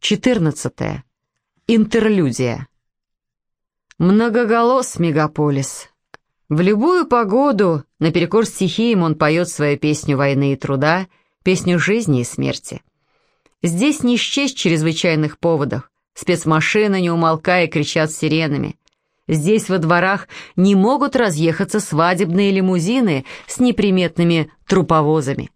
14. Интерлюдия. Многоголос мегаполис. В любую погоду, наперекор стихиям, он поет свою песню войны и труда, песню жизни и смерти. Здесь не счесть чрезвычайных поводов, спецмашины, не умолкая, кричат сиренами. Здесь во дворах не могут разъехаться свадебные лимузины с неприметными труповозами.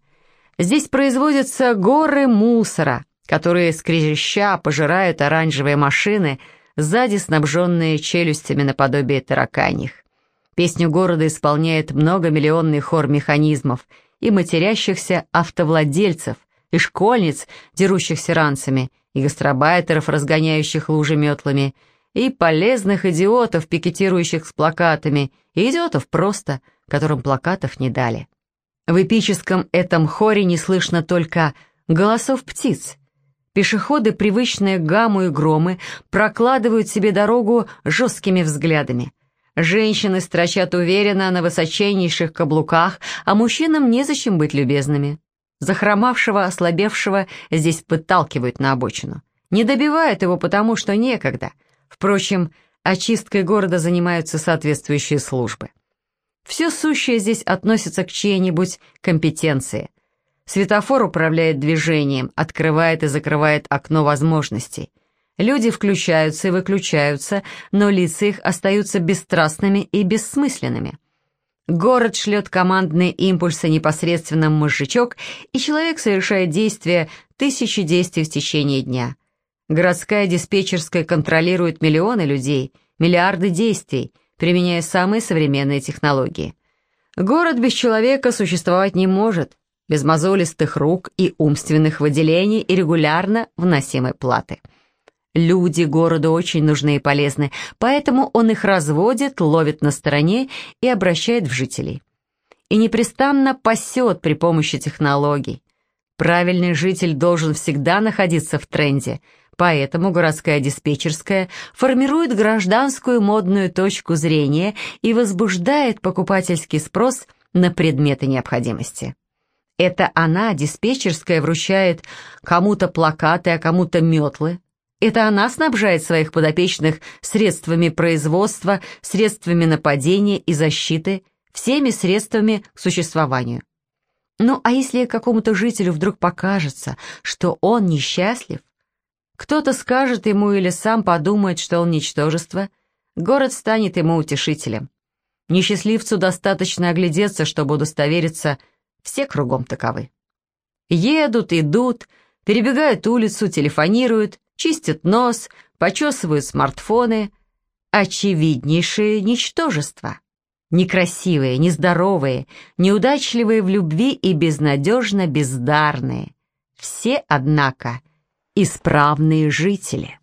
Здесь производятся горы мусора – которые скрежеща пожирают оранжевые машины, сзади снабженные челюстями наподобие тараканьих. Песню города исполняет многомиллионный хор механизмов и матерящихся автовладельцев, и школьниц, дерущихся ранцами, и гастробайтеров, разгоняющих лужи метлами, и полезных идиотов, пикетирующих с плакатами, и идиотов просто, которым плакатов не дали. В эпическом этом хоре не слышно только голосов птиц, Пешеходы, привычные к гамму и громы, прокладывают себе дорогу жесткими взглядами. Женщины строчат уверенно на высочайнейших каблуках, а мужчинам незачем быть любезными. Захромавшего, ослабевшего здесь подталкивают на обочину. Не добивают его потому, что некогда. Впрочем, очисткой города занимаются соответствующие службы. Все сущее здесь относится к чьей-нибудь компетенции. Светофор управляет движением, открывает и закрывает окно возможностей. Люди включаются и выключаются, но лица их остаются бесстрастными и бессмысленными. Город шлет командные импульсы непосредственно в мозжечок, и человек совершает действия, тысячи действий в течение дня. Городская диспетчерская контролирует миллионы людей, миллиарды действий, применяя самые современные технологии. Город без человека существовать не может – без мозолистых рук и умственных выделений и регулярно вносимой платы. Люди городу очень нужны и полезны, поэтому он их разводит, ловит на стороне и обращает в жителей. И непрестанно пасет при помощи технологий. Правильный житель должен всегда находиться в тренде, поэтому городская диспетчерская формирует гражданскую модную точку зрения и возбуждает покупательский спрос на предметы необходимости. Это она, диспетчерская, вручает кому-то плакаты, а кому-то метлы. Это она снабжает своих подопечных средствами производства, средствами нападения и защиты, всеми средствами к существованию. Ну, а если какому-то жителю вдруг покажется, что он несчастлив, кто-то скажет ему или сам подумает, что он ничтожество, город станет ему утешителем. Несчастливцу достаточно оглядеться, чтобы удостовериться – все кругом таковы. Едут, идут, перебегают улицу, телефонируют, чистят нос, почесывают смартфоны. Очевиднейшее ничтожество. Некрасивые, нездоровые, неудачливые в любви и безнадежно бездарные. Все, однако, исправные жители.